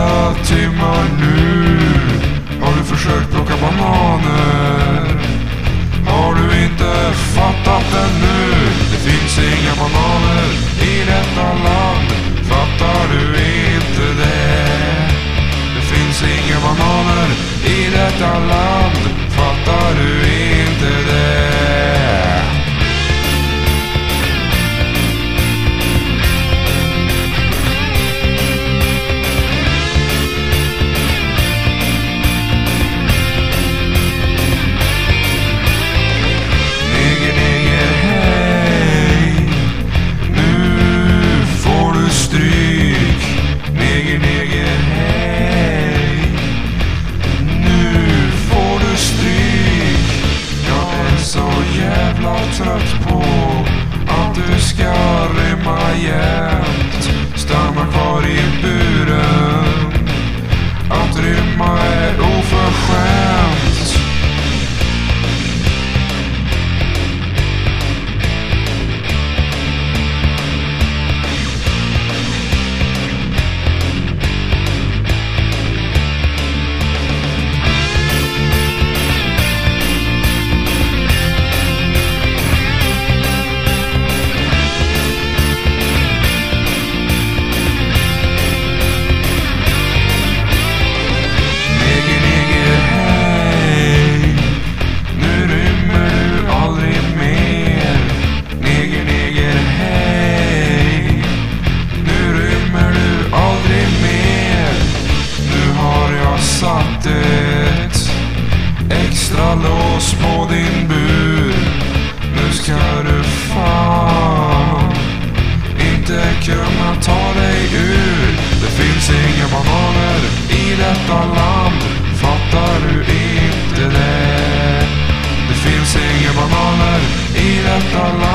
flera timmar nu har du försökt plocka bananer. Har du inte fattat ännu? Det finns inga bananer i detta land. Fattar du inte det? Det finns inga bananer i detta land. Fattar du inte jävla trött på att du ska rymma jämt. Stanna kvar i buren. inga bananer i detta land. Fattar du inte det? Det finns inga bananer i detta land.